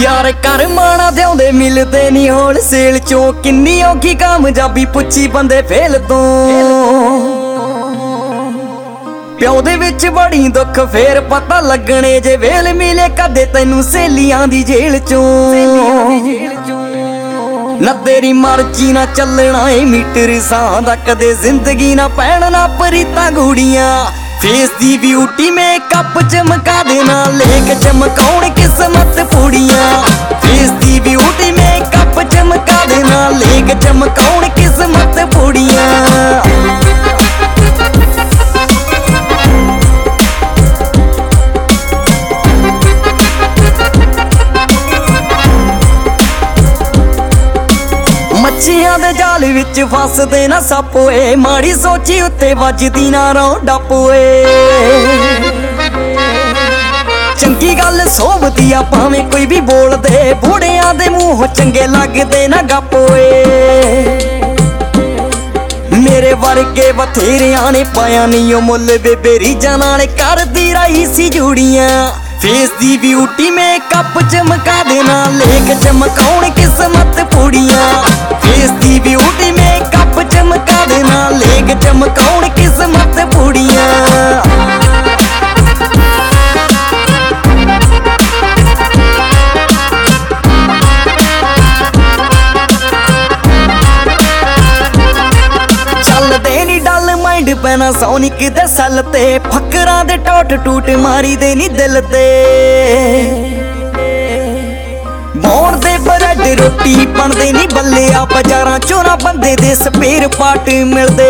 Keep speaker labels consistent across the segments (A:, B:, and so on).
A: ਯਾਰ ਕਰ ਮਾਣਾ ਦਿਉਂਦੇ ਮਿਲਦੇ ਨਹੀਂ ਹੋਲ ਸੇਲ ਚੋਂ। ਕਿੰਨੀ ਔਖੀ ਕਾਮਯਾਬੀ ਪੁੱਛੀ ਬੰਦੇ ਫੇਲ ਤੋਂ। ਪਿਓ ਦੇ ਵਿੱਚ ਬੜੀ ਦੁੱਖ, ਫੇਰ ਪਤਾ ਲੱਗਣੇ ਜੇ ਵੇਲ ਮਿਲੇ ਕਦੇ ਤੈਨੂੰ ਸੇਲੀਆਂ ਦੀ ਜੇਲ ਚੋਂ। ਨਾ ਤੇਰੀ ਮਰਜ਼ੀ, ਨਾ ਚੱਲਣਾ ਏ ਮੀਟਰ, ਸਾਂ ਦਾ ਕਦੇ ਜ਼ਿੰਦਗੀ, ਨਾ ਪੈਣ, ਨਾ ਪਰੀਤਾ ਗੂੜੀਆਂ। ਫੇਸ ਦੀ ਬਿਊਟੀ ਮੇਕਅਪ ਚਮਕਾ ਦੇਣਾ ਲੇਖ ਚਮਕਾਉਣ ਕਿਸਮਤ ਪੂੜੀਆਂ ਫੇਸ ਦੀ ਬਿਊਟੀ ਮੇਕਅਪ ਚਮਕਾ ਦੇਣਾ ਲੇਖ ਚਮਕਾਉਣ ਮੱਛੀਆਂ ਦੇ ਜਾਲ ਵਿੱਚ ਫਸਦੇ ਨਾ ਸੱਪ ਓਏ। ਮਾੜੀ ਸੋਚੀ ਉੱਤੇ ਵੱਜਦੀ ਨਾ ਰੋ ਡੱਪ ਓਏ। ਚੰਗੀ ਗੱਲ ਸੋਭਦੀ ਆ, ਭਾਵੇਂ ਕੋਈ ਵੀ ਬੋਲਦੇ। ਬੁੜਿਆਂ ਦੇ ਮੂੰਹ ਚੰਗੇ ਲੱਗਦੇ ਨਾ ਗੱਪ ਓਏ। ਮੇਰੇ ਵਰਗੇ ਬਥੇਰਿਆਂ ਨੇ ਪਾਇਆ ਨਹੀਂ ਉਹ ਮੁੱਲ। ਬੇਬੇ ਰੀਜਾਂ ਨਾਲ ਕਰਦੀ ਰਹੀ ਸੀ ਜੂੜੀਆਂ। ਫੇਸ ਦੀ ਬਿਊਟੀ ਮੇਕਅਪ ਚਮਕਾ ਦੇਣਾ। ਲੇਖ ਚਮਕਾਉਣ ਕਿਸਮਤ ਚਮਕਾਉਣ ਕਿਸਮਤ ਪੂੜੀਆਂ ਨੀ ਡਲ ਮਾਈਂਡ ਪੈਣਾ ਸੋਨਿਕ ਦੇ ਸੱਲ ਤੇ। ਫਕਰਾਂ ਦੇ ਟੋਟ ਟੂਟ ਮਾਰੀ ਦੇ ਨੀ ਦਿਲ ਤੇ। ਮੋੜ ਬਰੈਡ ਰੋਟੀ ਬਣਦੇ ਨੀ ਬੱਲਿਆ ਬਾਜ਼ਾਰਾਂ ਚੋਰਾ ਬੰਦੇ ਦੇ ਸਪੇਰ ਪਾਟ ਮਿਲਦੇ।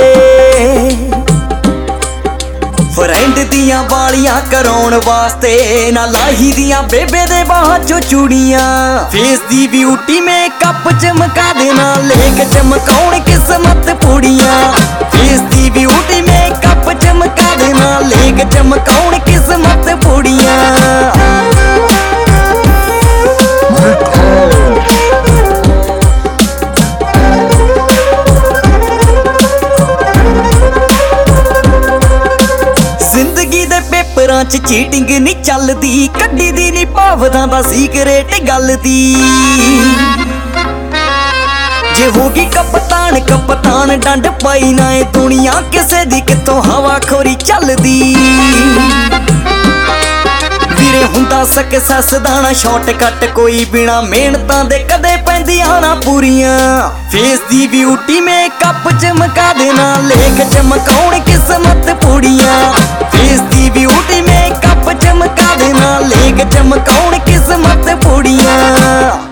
A: ਫਰੈਂਡ ਦੀਆਂ ਵਾਲੀਆਂ ਕਰਾਉਣ ਵਾਸਤੇ ਨਾ ਲਾਹੀ ਦੀਆਂ ਬੇਬੇ ਦੇ ਬਾਹਾਂ ਚੋਂ ਚੂੜੀਆਂ। ਫੇਸ ਦੀ ਬਿਊਟੀ ਮੇਕਅਪ ਚਮਕਾ ਦੇਣਾ ਲੇਖ ਚਮਕਾਉਣ ਕਿਸਮਤ ਪੂੜੀਆਂ। ਫੇਸ ਦੀ ਬਿਊਟੀ ਮੇਕਅਪ ਚਮਕਾ ਦੇਣਾ ਲੇਖ ਚਮਕਾਉਣ ਪੇਪਰਾਂ 'ਚ ਚੀਟਿੰਗ ਨਹੀਂ ਚੱਲਦੀ ਕੱਢੀ ਦੀ ਨਹੀਂ ਭਾਵਦਾਂ ਦਾ ਸੀਕ੍ਰੇਟ ਗੱਲ ਦੀ। ਜੇ ਹੋਗੀ ਕਪਤਾਨ ਕਪਤਾਨ ਡੰਡ ਪਾਈ ਨਾ ਇਹ ਦੁਨੀਆ ਕਿਸੇ ਦੀ ਕਿਤੋਂ ਹਵਾ ਖੋਰੀ ਚੱਲਦੀ। ਵੀਰੇ ਹੁੰਦਾ ਸਕਸੈਸ ਦਾ ਸ਼ਾਰਟਕਟ ਕੋਈ ਬਿਨਾ ਮਿਹਨਤਾਂ ਦੇ ਕਦੇ ਪੈਂਦੀਆਂ ਨਾ ਪੂਰੀਆਂ। ਫੇਸ ਦੀ ਬਿਊਟੀ ਮੇਕਅਪ ਚਮਕਾ ਦੇਣਾ, ਲੇਖ ਚਮਕਾਉਣ ਕਿਸਮਤ ਕਿਸਮ ਵੇਖ ਚਮਕਾਉਣ ਕਿਸਮਤ ਪੂੜੀਆਂ